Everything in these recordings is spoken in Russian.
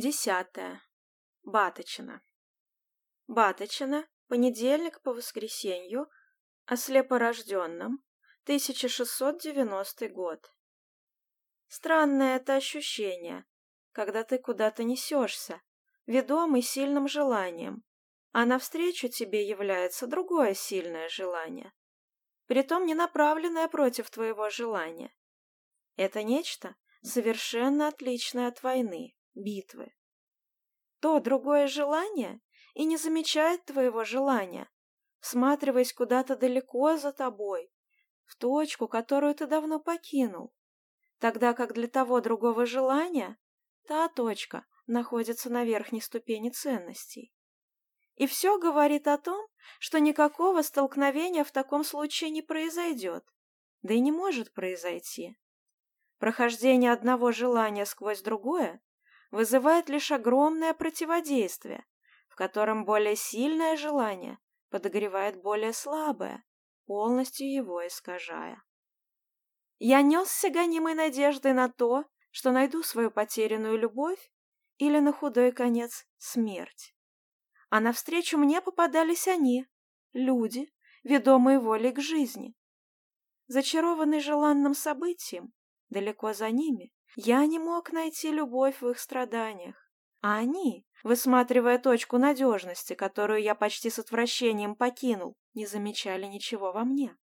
Десятое. Баточина. Баточина, понедельник по воскресенью, о слепорожденном, 1690 год. Странное это ощущение, когда ты куда-то несешься, ведомый сильным желанием, а навстречу тебе является другое сильное желание, притом не направленное против твоего желания. Это нечто совершенно отличное от войны битвы. То другое желание и не замечает твоего желания, всматриваясь куда-то далеко за тобой, в точку, которую ты давно покинул, тогда как для того другого желания та точка находится на верхней ступени ценностей. И все говорит о том, что никакого столкновения в таком случае не произойдет, да и не может произойти. Прохождение одного желания сквозь другое вызывает лишь огромное противодействие, в котором более сильное желание подогревает более слабое, полностью его искажая. Я несся гонимой надеждой на то, что найду свою потерянную любовь или на худой конец смерть. А навстречу мне попадались они, люди, ведомые волей к жизни. Зачарованный желанным событием, далеко за ними, я не мог найти любовь в их страданиях. А они, высматривая точку надежности, которую я почти с отвращением покинул, не замечали ничего во мне.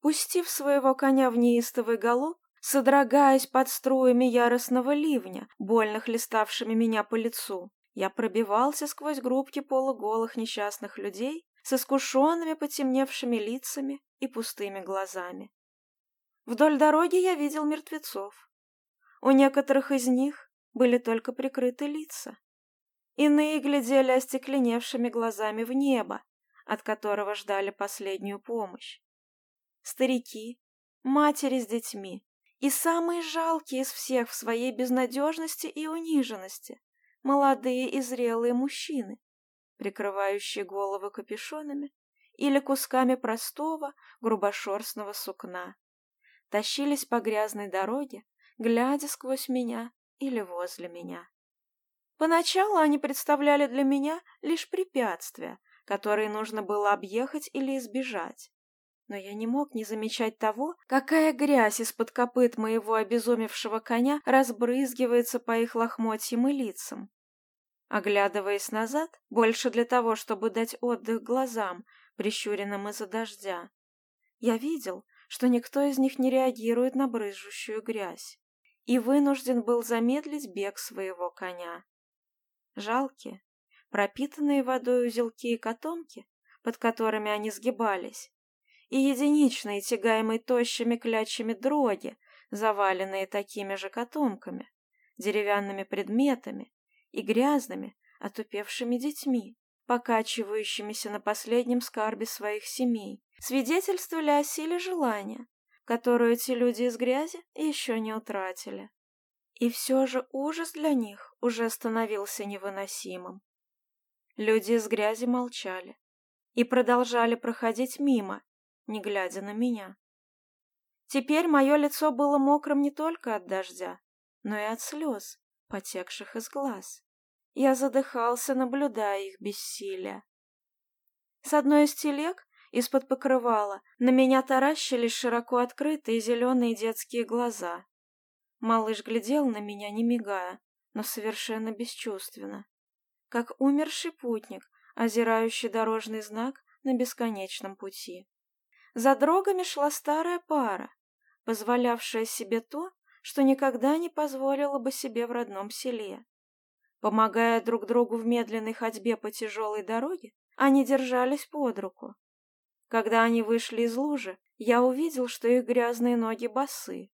Пустив своего коня в неистовый галоп, содрогаясь под струями яростного ливня, больно хлеставшими меня по лицу, я пробивался сквозь группки полуголых несчастных людей с искушенными потемневшими лицами и пустыми глазами. Вдоль дороги я видел мертвецов, У некоторых из них были только прикрыты лица. Иные глядели остекленевшими глазами в небо, от которого ждали последнюю помощь. Старики, матери с детьми и самые жалкие из всех в своей безнадежности и униженности, молодые и зрелые мужчины, прикрывающие головы капюшонами или кусками простого грубошерстного сукна, тащились по грязной дороге, глядя сквозь меня или возле меня. Поначалу они представляли для меня лишь препятствия, которые нужно было объехать или избежать. Но я не мог не замечать того, какая грязь из-под копыт моего обезумевшего коня разбрызгивается по их лохмотьям и лицам. Оглядываясь назад, больше для того, чтобы дать отдых глазам, прищуренным из-за дождя, я видел, что никто из них не реагирует на брызжущую грязь и вынужден был замедлить бег своего коня. Жалкие, пропитанные водой узелки и котомки, под которыми они сгибались, и единичные, тягаемые тощими клячами дроги, заваленные такими же котомками, деревянными предметами и грязными, отупевшими детьми, покачивающимися на последнем скарбе своих семей, свидетельствовали о силе желания, которую эти люди из грязи еще не утратили. И все же ужас для них уже становился невыносимым. Люди из грязи молчали и продолжали проходить мимо, не глядя на меня. Теперь мое лицо было мокрым не только от дождя, но и от слез, потекших из глаз. Я задыхался, наблюдая их бессилие. С одной из телег из-под покрывала на меня таращились широко открытые зеленые детские глаза. Малыш глядел на меня, не мигая, но совершенно бесчувственно, как умерший путник, озирающий дорожный знак на бесконечном пути. За дрогами шла старая пара, позволявшая себе то, что никогда не позволила бы себе в родном селе. Помогая друг другу в медленной ходьбе по тяжелой дороге, они держались под руку, Когда они вышли из лужи, я увидел, что их грязные ноги босы.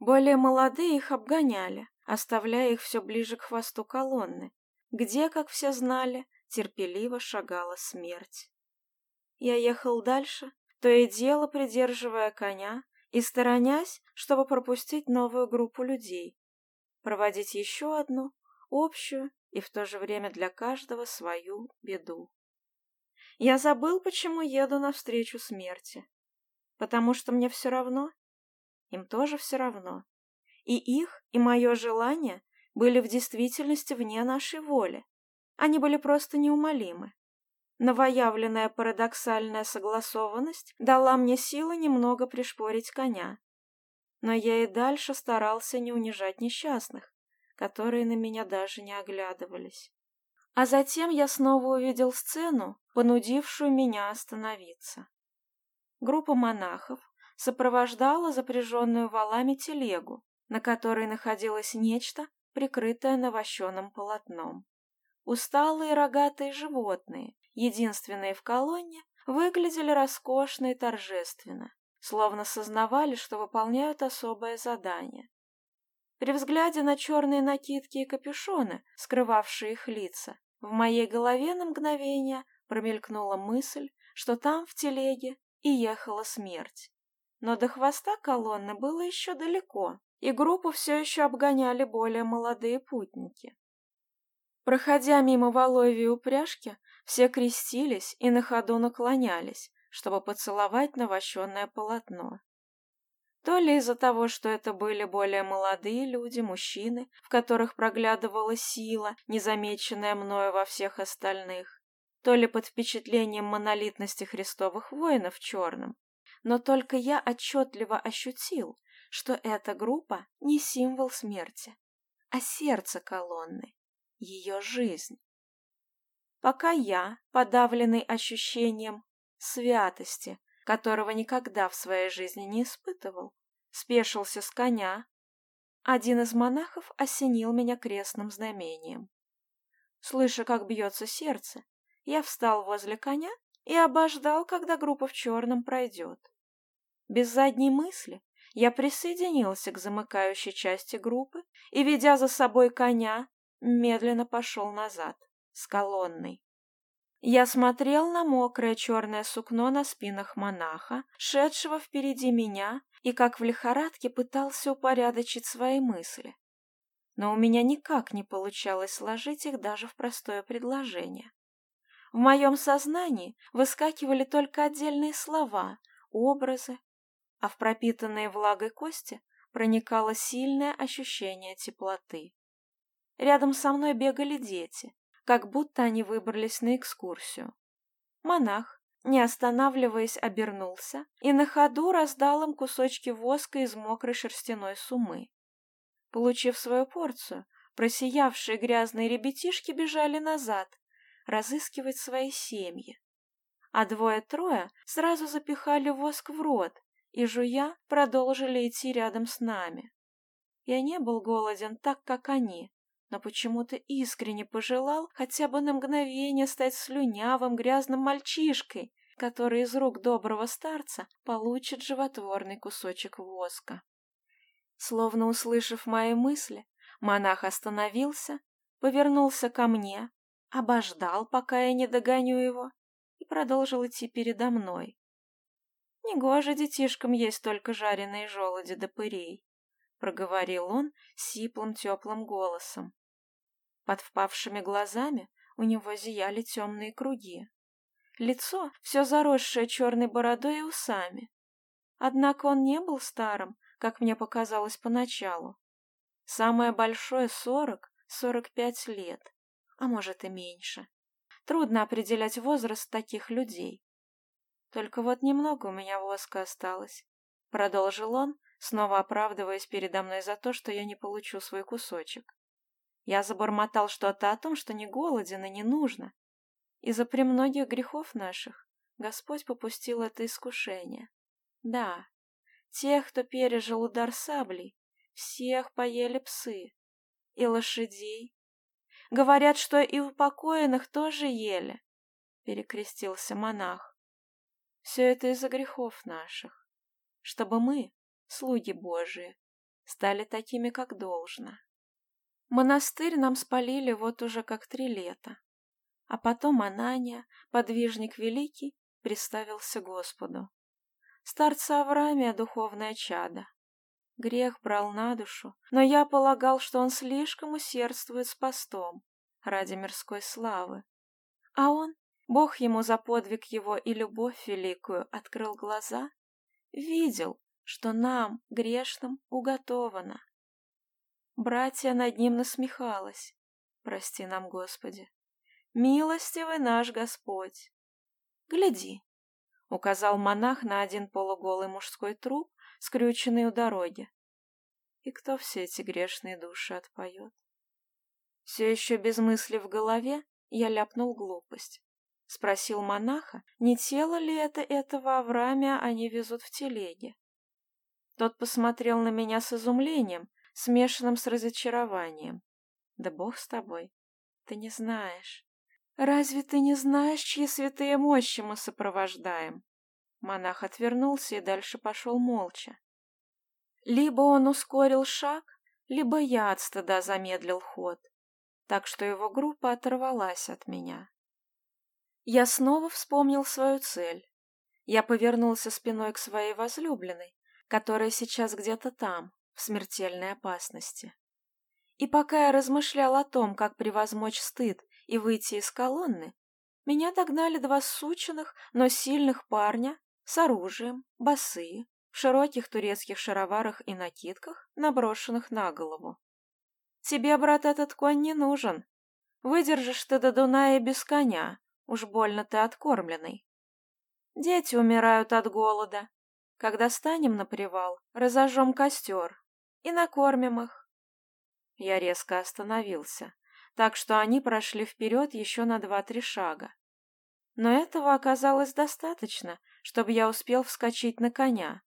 Более молодые их обгоняли, оставляя их все ближе к хвосту колонны, где, как все знали, терпеливо шагала смерть. Я ехал дальше, то и дело придерживая коня и сторонясь, чтобы пропустить новую группу людей, проводить еще одну, общую и в то же время для каждого свою беду. Я забыл, почему еду навстречу смерти. Потому что мне все равно. Им тоже все равно. И их, и мое желание были в действительности вне нашей воли. Они были просто неумолимы. Новоявленная парадоксальная согласованность дала мне силы немного пришпорить коня. Но я и дальше старался не унижать несчастных, которые на меня даже не оглядывались. А затем я снова увидел сцену, понудившую меня остановиться. Группа монахов сопровождала запряженную валами телегу, на которой находилось нечто, прикрытое навощенным полотном. Усталые рогатые животные, единственные в колонне, выглядели роскошно и торжественно, словно сознавали, что выполняют особое задание. При взгляде на черные накидки и капюшоны, скрывавшие их лица, в моей голове на мгновение промелькнула мысль, что там, в телеге, и ехала смерть. Но до хвоста колонны было еще далеко, и группу все еще обгоняли более молодые путники. Проходя мимо Волоевой упряжки, все крестились и на ходу наклонялись, чтобы поцеловать навощенное полотно. То ли из-за того, что это были более молодые люди, мужчины, в которых проглядывала сила, незамеченная мною во всех остальных, то ли под впечатлением монолитности христовых воинов в черном. Но только я отчетливо ощутил, что эта группа не символ смерти, а сердце колонны, ее жизнь. Пока я, подавленный ощущением святости, которого никогда в своей жизни не испытывал, спешился с коня. Один из монахов осенил меня крестным знамением. Слыша, как бьется сердце, я встал возле коня и обождал, когда группа в черном пройдет. Без задней мысли я присоединился к замыкающей части группы и, ведя за собой коня, медленно пошел назад, с колонной. Я смотрел на мокрое черное сукно на спинах монаха, шедшего впереди меня, и как в лихорадке пытался упорядочить свои мысли. Но у меня никак не получалось сложить их даже в простое предложение. В моем сознании выскакивали только отдельные слова, образы, а в пропитанные влагой кости проникало сильное ощущение теплоты. Рядом со мной бегали дети, как будто они выбрались на экскурсию. Монах, не останавливаясь, обернулся и на ходу раздал им кусочки воска из мокрой шерстяной сумы. Получив свою порцию, просиявшие грязные ребятишки бежали назад, разыскивать свои семьи. А двое-трое сразу запихали воск в рот и, жуя, продолжили идти рядом с нами. Я не был голоден так, как они, но почему-то искренне пожелал хотя бы на мгновение стать слюнявым грязным мальчишкой, который из рук доброго старца получит животворный кусочек воска. Словно услышав мои мысли, монах остановился, повернулся ко мне, обождал, пока я не догоню его, и продолжил идти передо мной. Негоже детишкам есть только жареные желуди да пырей проговорил он сиплым теплым голосом впавшими глазами у него зияли темные круги. Лицо все заросшее черной бородой и усами. Однако он не был старым, как мне показалось поначалу. Самое большое — сорок, сорок пять лет, а может и меньше. Трудно определять возраст таких людей. Только вот немного у меня воска осталось. Продолжил он, снова оправдываясь передо мной за то, что я не получу свой кусочек. Я забормотал что-то о том, что не голоден и не нужно. Из-за премногих грехов наших Господь попустил это искушение. Да, тех, кто пережил удар саблей, всех поели псы и лошадей. Говорят, что и упокоенных тоже ели, — перекрестился монах. Все это из-за грехов наших, чтобы мы, слуги Божии, стали такими, как должно. Монастырь нам спалили вот уже как три лета. А потом Анания, подвижник великий, представился Господу. Старца Авраамия духовное чадо. Грех брал на душу, но я полагал, что он слишком усердствует с постом ради мирской славы. А он, Бог ему за подвиг его и любовь великую, открыл глаза, видел, что нам, грешным, уготовано. Братья над ним насмехалась. Прости нам, Господи. Милостивый наш Господь. Гляди, — указал монах на один полуголый мужской труп, скрюченный у дороги. И кто все эти грешные души отпоет? Все еще без мысли в голове я ляпнул глупость. Спросил монаха, не тело ли это этого Авраамия они везут в телеге. Тот посмотрел на меня с изумлением, смешанным с разочарованием. Да бог с тобой, ты не знаешь. Разве ты не знаешь, чьи святые мощи мы сопровождаем? Монах отвернулся и дальше пошел молча. Либо он ускорил шаг, либо я от стыда замедлил ход, так что его группа оторвалась от меня. Я снова вспомнил свою цель. Я повернулся спиной к своей возлюбленной, которая сейчас где-то там, в смертельной опасности. И пока я размышлял о том, как превозмочь стыд и выйти из колонны, меня догнали два сученных, но сильных парня с оружием, босые, в широких турецких шароварах и накидках, наброшенных на голову. «Тебе, брат, этот конь не нужен. Выдержишь ты до Дуная без коня, уж больно ты откормленный. Дети умирают от голода. Когда станем на привал, разожжем костер, и накормим их. Я резко остановился, так что они прошли вперед еще на два-три шага. Но этого оказалось достаточно, чтобы я успел вскочить на коня.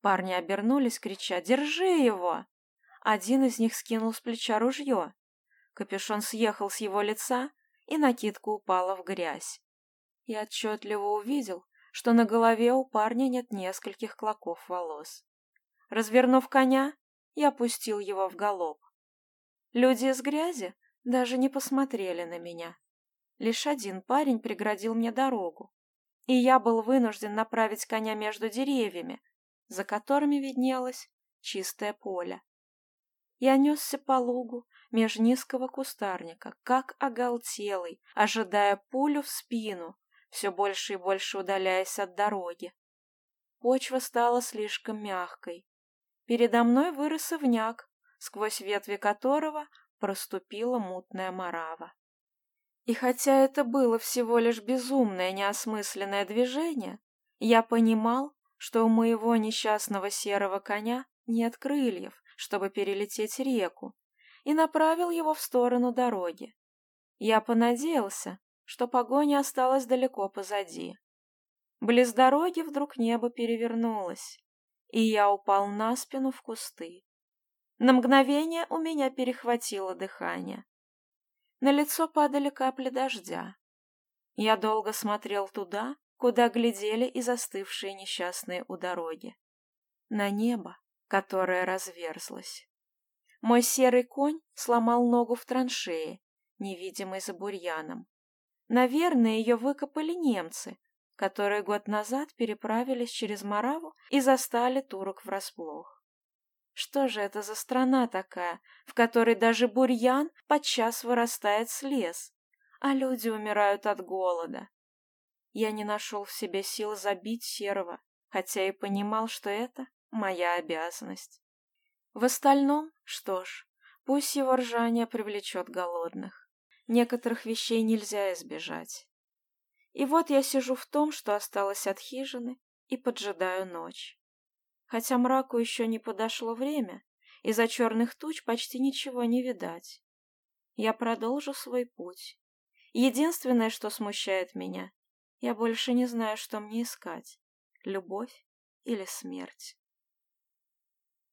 Парни обернулись, крича «Держи его!». Один из них скинул с плеча ружье. Капюшон съехал с его лица, и накидка упала в грязь. Я отчетливо увидел, что на голове у парня нет нескольких клоков волос. Развернув коня, я пустил его в галоп. Люди из грязи даже не посмотрели на меня. Лишь один парень преградил мне дорогу, и я был вынужден направить коня между деревьями, за которыми виднелось чистое поле. Я несся по лугу меж низкого кустарника, как оголтелый, ожидая пулю в спину, все больше и больше удаляясь от дороги. Почва стала слишком мягкой, Передо мной вырос овняк, сквозь ветви которого проступила мутная марава. И хотя это было всего лишь безумное неосмысленное движение, я понимал, что у моего несчастного серого коня нет крыльев, чтобы перелететь реку, и направил его в сторону дороги. Я понадеялся, что погоня осталась далеко позади. Близ дороги вдруг небо перевернулось и я упал на спину в кусты. На мгновение у меня перехватило дыхание. На лицо падали капли дождя. Я долго смотрел туда, куда глядели и застывшие несчастные у дороги. На небо, которое разверзлось. Мой серый конь сломал ногу в траншее, невидимой за бурьяном. Наверное, ее выкопали немцы, которые год назад переправились через Мараву и застали турок врасплох. Что же это за страна такая, в которой даже бурьян подчас вырастает с лес, а люди умирают от голода? Я не нашел в себе сил забить серого, хотя и понимал, что это моя обязанность. В остальном, что ж, пусть его ржание привлечет голодных. Некоторых вещей нельзя избежать. И вот я сижу в том, что осталось от хижины, и поджидаю ночь. Хотя мраку еще не подошло время, и за черных туч почти ничего не видать. Я продолжу свой путь. Единственное, что смущает меня, я больше не знаю, что мне искать — любовь или смерть.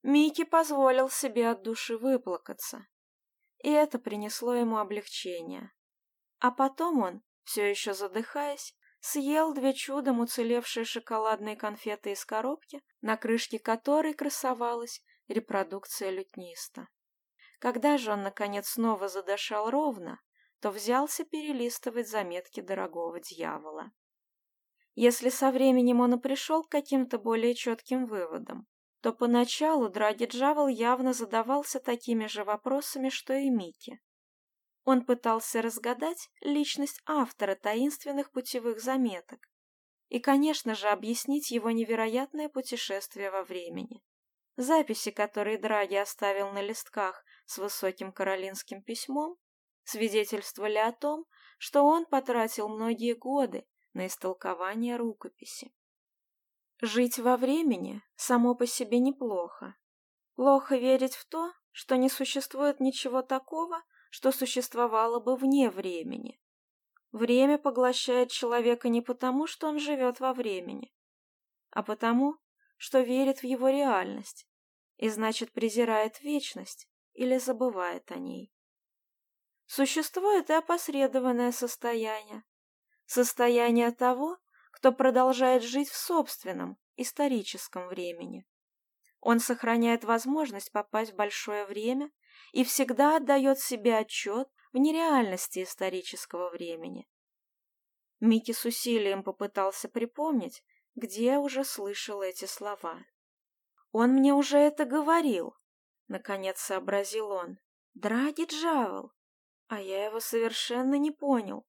Микки позволил себе от души выплакаться, и это принесло ему облегчение. А потом он, все еще задыхаясь, съел две чудом уцелевшие шоколадные конфеты из коробки, на крышке которой красовалась репродукция лютниста. Когда же он, наконец, снова задышал ровно, то взялся перелистывать заметки дорогого дьявола. Если со временем он и пришел к каким-то более четким выводам, то поначалу Драги Джавел явно задавался такими же вопросами, что и Микки. Он пытался разгадать личность автора таинственных путевых заметок и, конечно же, объяснить его невероятное путешествие во времени. Записи, которые Драги оставил на листках с высоким каролинским письмом, свидетельствовали о том, что он потратил многие годы на истолкование рукописи. Жить во времени само по себе неплохо. Плохо верить в то, что не существует ничего такого, что существовало бы вне времени. Время поглощает человека не потому, что он живет во времени, а потому, что верит в его реальность и, значит, презирает вечность или забывает о ней. Существует и опосредованное состояние, состояние того, кто продолжает жить в собственном, историческом времени. Он сохраняет возможность попасть в большое время и всегда отдает себе отчет в нереальности исторического времени. Микки с усилием попытался припомнить, где уже слышал эти слова. «Он мне уже это говорил», — наконец сообразил он. «Драги Джавел!» А я его совершенно не понял.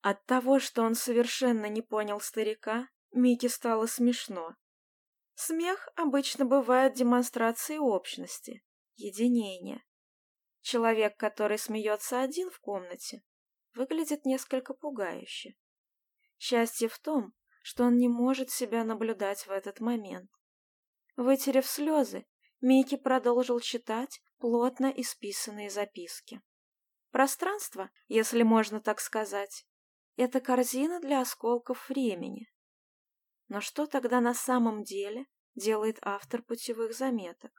От того, что он совершенно не понял старика, Микки стало смешно. Смех обычно бывает демонстрацией общности, единение. Человек, который смеется один в комнате, выглядит несколько пугающе. Счастье в том, что он не может себя наблюдать в этот момент. Вытерев слезы, Микки продолжил читать плотно исписанные записки. Пространство, если можно так сказать, это корзина для осколков времени. Но что тогда на самом деле делает автор путевых заметок?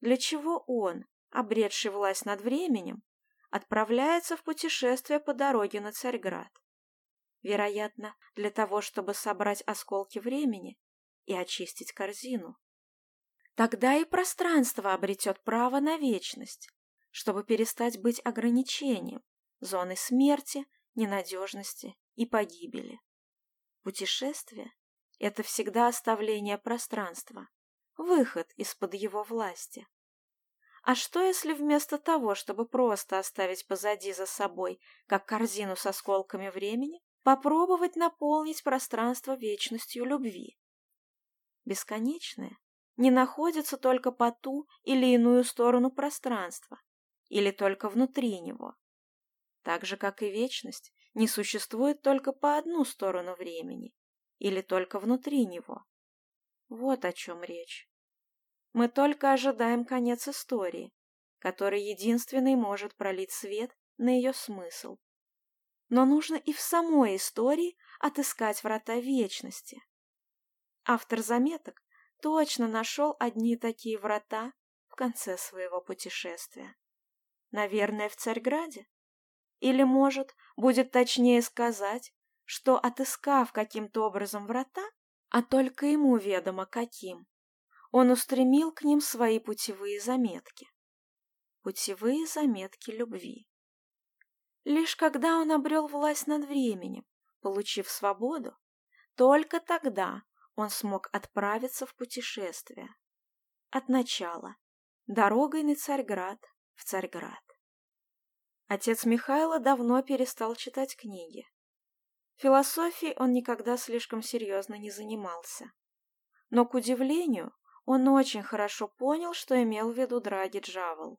Для чего он, обретший власть над временем, отправляется в путешествие по дороге на Царьград? Вероятно, для того, чтобы собрать осколки времени и очистить корзину. Тогда и пространство обретет право на вечность, чтобы перестать быть ограничением, зоной смерти, ненадежности и погибели. Путешествие – это всегда оставление пространства, выход из-под его власти. А что, если вместо того, чтобы просто оставить позади за собой, как корзину с осколками времени, попробовать наполнить пространство вечностью любви? Бесконечное не находится только по ту или иную сторону пространства, или только внутри него. Так же, как и вечность, не существует только по одну сторону времени, или только внутри него. Вот о чем речь. Мы только ожидаем конец истории, который единственный может пролить свет на ее смысл. Но нужно и в самой истории отыскать врата вечности. Автор заметок точно нашел одни такие врата в конце своего путешествия. Наверное, в Царьграде? Или, может, будет точнее сказать, что, отыскав каким-то образом врата, а только ему ведомо каким. Он устремил к ним свои путевые заметки. Путевые заметки любви. Лишь когда он обрел власть над временем, получив свободу, только тогда он смог отправиться в путешествие. От начала. Дорогой на Царьград, в Царьград. Отец Михайла давно перестал читать книги. Философией он никогда слишком серьезно не занимался. Но, к удивлению, он очень хорошо понял, что имел в виду Драги Джавел.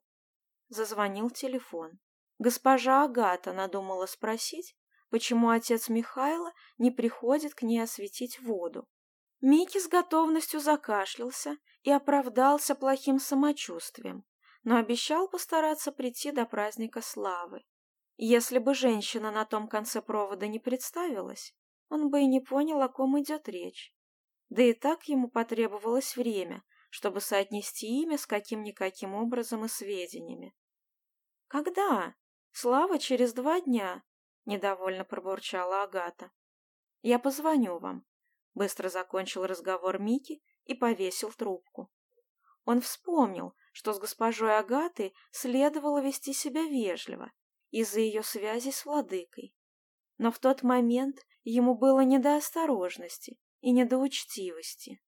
Зазвонил телефон. Госпожа Агата надумала спросить, почему отец Михайла не приходит к ней осветить воду. Микки с готовностью закашлялся и оправдался плохим самочувствием, но обещал постараться прийти до праздника славы. Если бы женщина на том конце провода не представилась, он бы и не понял, о ком идет речь. Да и так ему потребовалось время, чтобы соотнести имя с каким-никаким образом и сведениями. «Когда? Слава через два дня!» — недовольно пробурчала Агата. «Я позвоню вам», — быстро закончил разговор Мики и повесил трубку. Он вспомнил, что с госпожой Агатой следовало вести себя вежливо, из за ее связи с владыкой. Но в тот момент ему было не до осторожности и не до учтивости.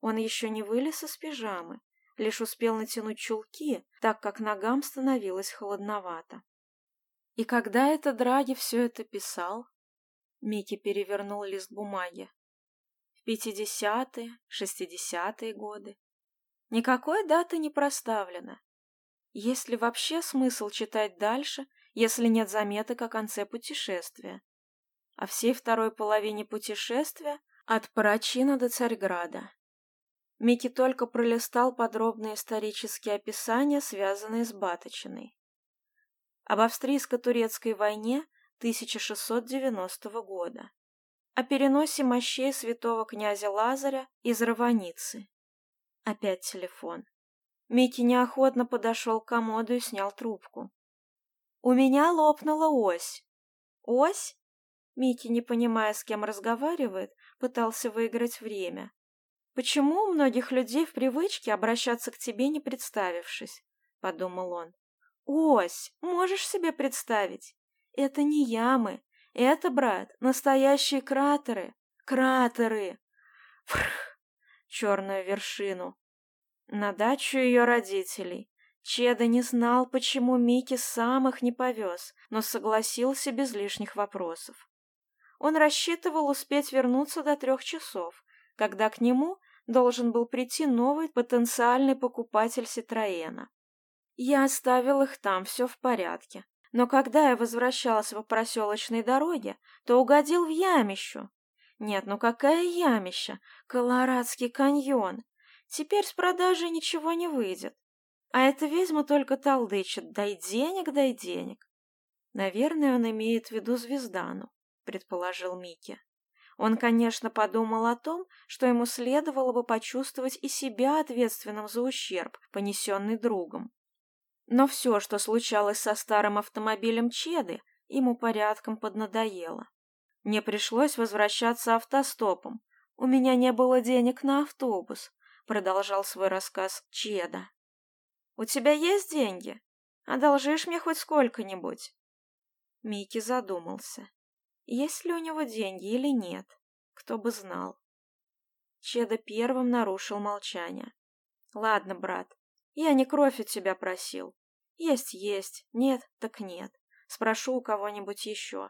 Он еще не вылез из пижамы, лишь успел натянуть чулки, так как ногам становилось холодновато. И когда это Драги все это писал? Микки перевернул лист бумаги. В пятидесятые, шестидесятые годы. Никакой даты не проставлено. Есть ли вообще смысл читать дальше если нет заметок о конце путешествия. О а всей второй половине путешествия от Парачина до Царьграда. Микки только пролистал подробные исторические описания, связанные с Баточиной. Об австрийско-турецкой войне 1690 года. О переносе мощей святого князя Лазаря из Раваницы. Опять телефон. Микки неохотно подошел к комоду и снял трубку. У меня лопнула ось. Ось? Микки, не понимая, с кем разговаривает, пытался выиграть время. «Почему у многих людей в привычке обращаться к тебе, не представившись?» — подумал он. «Ось, можешь себе представить? Это не ямы. Это, брат, настоящие кратеры. Кратеры!» Фрх! Черную вершину. На дачу ее родителей. Чеда не знал, почему Микки сам их не повез, но согласился без лишних вопросов. Он рассчитывал успеть вернуться до трех часов, когда к нему должен был прийти новый потенциальный покупатель Ситроена. Я оставил их там, все в порядке. Но когда я возвращался по проселочной дороге, то угодил в ямищу. Нет, ну какая ямища? Колорадский каньон. Теперь с продажи ничего не выйдет. А эта ведьма только толдычит «дай денег, дай денег». Наверное, он имеет в виду Звездану, предположил Микки. Он, конечно, подумал о том, что ему следовало бы почувствовать и себя ответственным за ущерб, понесенный другом. Но все, что случалось со старым автомобилем Чеды, ему порядком поднадоело. Мне пришлось возвращаться автостопом. У меня не было денег на автобус, продолжал свой рассказ Чеда. У тебя есть деньги? Одолжишь мне хоть сколько-нибудь? Микки задумался. Есть ли у него деньги или нет? Кто бы знал. Чеда первым нарушил молчание. Ладно, брат, я не кровь от тебя просил. Есть, есть, нет, так нет. Спрошу у кого-нибудь еще.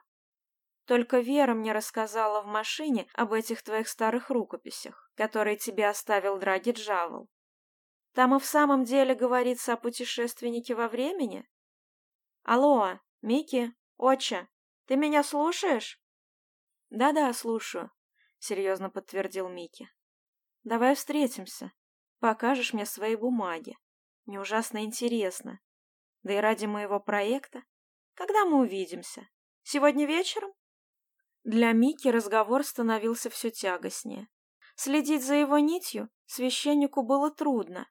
Только Вера мне рассказала в машине об этих твоих старых рукописях, которые тебе оставил Драги Джавел. Там и в самом деле говорится о путешественнике во времени? Алло, Микки, отче, ты меня слушаешь? Да-да, слушаю, серьезно подтвердил Микки. Давай встретимся. Покажешь мне свои бумаги. Мне ужасно интересно. Да и ради моего проекта. Когда мы увидимся? Сегодня вечером? Для Мики разговор становился все тягостнее. Следить за его нитью священнику было трудно.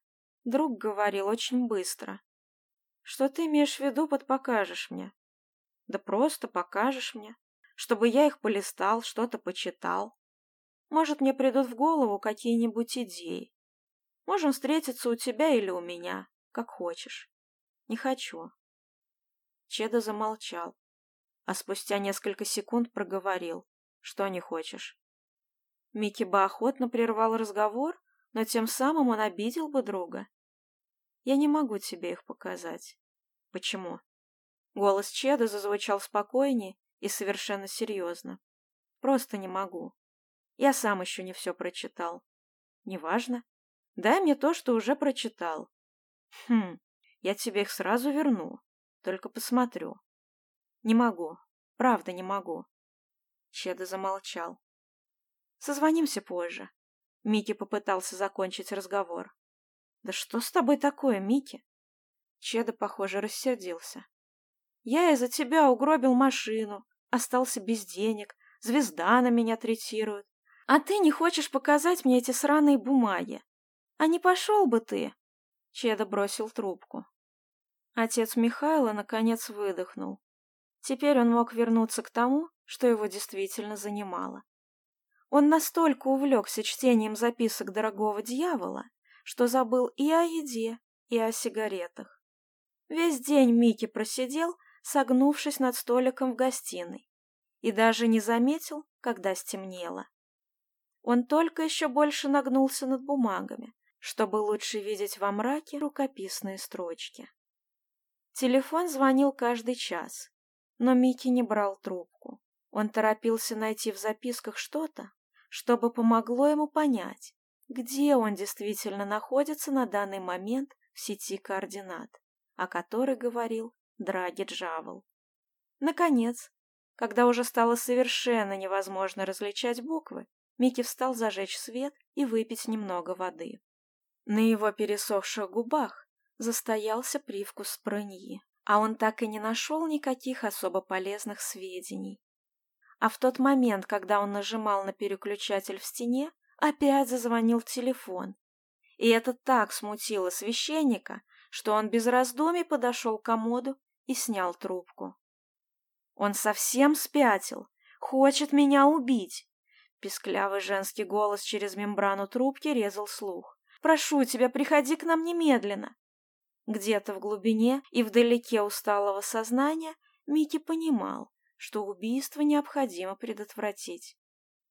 Друг говорил очень быстро. «Что ты имеешь в виду под «покажешь мне»?» «Да просто покажешь мне, чтобы я их полистал, что-то почитал. Может, мне придут в голову какие-нибудь идеи. Можем встретиться у тебя или у меня, как хочешь. Не хочу». Чеда замолчал, а спустя несколько секунд проговорил, что не хочешь. Микиба охотно прервал разговор, но тем самым он обидел бы друга. Я не могу тебе их показать. Почему? Голос Чеда зазвучал спокойнее и совершенно серьезно. Просто не могу. Я сам еще не все прочитал. Неважно. Дай мне то, что уже прочитал. Хм, я тебе их сразу верну. Только посмотрю. Не могу. Правда не могу. Чеда замолчал. Созвонимся позже. Микки попытался закончить разговор. Да что с тобой такое, Микки? Чеда, похоже, рассердился. Я из-за тебя угробил машину, остался без денег, звезда на меня третирует. А ты не хочешь показать мне эти сраные бумаги. А не пошел бы ты? Чеда бросил трубку. Отец Михайла, наконец, выдохнул. Теперь он мог вернуться к тому, что его действительно занимало. Он настолько увлекся чтением записок дорогого дьявола, что забыл и о еде, и о сигаретах. Весь день Микки просидел, согнувшись над столиком в гостиной, и даже не заметил, когда стемнело. Он только еще больше нагнулся над бумагами, чтобы лучше видеть во мраке рукописные строчки. Телефон звонил каждый час, но Микки не брал трубку. Он торопился найти в записках что-то, чтобы помогло ему понять, где он действительно находится на данный момент в сети координат, о которой говорил Драги Джавел. Наконец, когда уже стало совершенно невозможно различать буквы, Микки встал зажечь свет и выпить немного воды. На его пересохших губах застоялся привкус прыньи, а он так и не нашел никаких особо полезных сведений. А в тот момент, когда он нажимал на переключатель в стене, опять зазвонил телефон. И это так смутило священника, что он без раздумий подошел к комоду и снял трубку. «Он совсем спятил! Хочет меня убить!» Писклявый женский голос через мембрану трубки резал слух. «Прошу тебя, приходи к нам немедленно!» Где-то в глубине и вдалеке усталого сознания Микки понимал, что убийство необходимо предотвратить.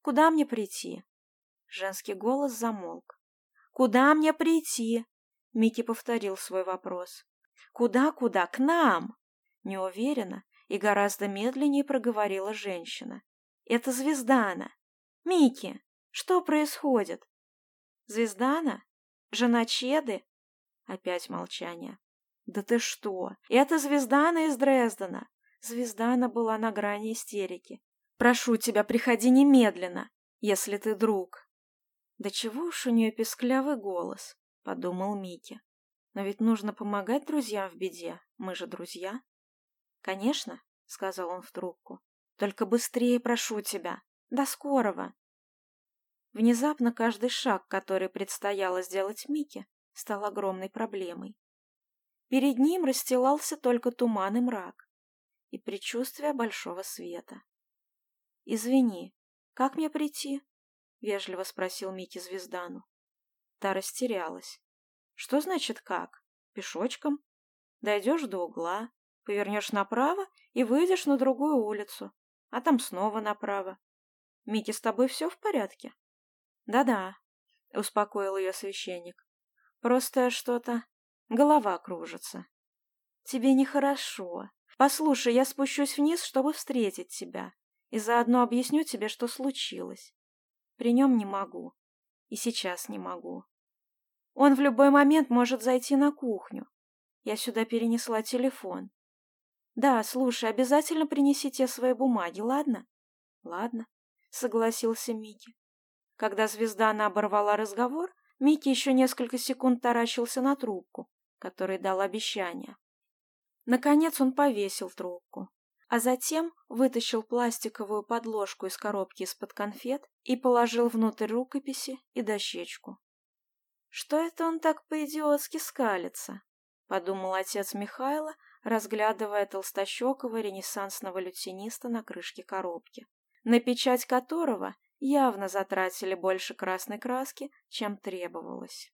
«Куда мне прийти?» Женский голос замолк. «Куда мне прийти?» Микки повторил свой вопрос. «Куда-куда? К нам!» Неуверенно и гораздо медленнее проговорила женщина. «Это Звездана!» «Микки, что происходит?» «Звездана? Жена Чеды?» Опять молчание. «Да ты что! Это Звездана из Дрездена!» Звездана была на грани истерики. «Прошу тебя, приходи немедленно, если ты друг!» «Да чего уж у нее песклявый голос», — подумал Микки. «Но ведь нужно помогать друзьям в беде, мы же друзья». «Конечно», — сказал он в трубку. «Только быстрее прошу тебя. До скорого». Внезапно каждый шаг, который предстояло сделать Микки, стал огромной проблемой. Перед ним расстилался только туман и мрак, и предчувствие большого света. «Извини, как мне прийти?» вежливо спросил Микки Звездану. Та растерялась. «Что значит как? Пешочком? Дойдешь до угла, повернешь направо и выйдешь на другую улицу, а там снова направо. Микки, с тобой все в порядке?» «Да-да», — успокоил ее священник. «Просто что-то... голова кружится». «Тебе нехорошо. Послушай, я спущусь вниз, чтобы встретить тебя, и заодно объясню тебе, что случилось. При нем не могу. И сейчас не могу. Он в любой момент может зайти на кухню. Я сюда перенесла телефон. Да, слушай, обязательно принеси те свои бумаги, ладно? Ладно, согласился Микки. Когда звезда она оборвала разговор, Микки еще несколько секунд таращился на трубку, который дал обещание. Наконец он повесил трубку. а затем вытащил пластиковую подложку из коробки из-под конфет и положил внутрь рукописи и дощечку. «Что это он так по-идиотски скалится?» — подумал отец Михайла, разглядывая толстощекого ренессансного лютениста на крышке коробки, на печать которого явно затратили больше красной краски, чем требовалось.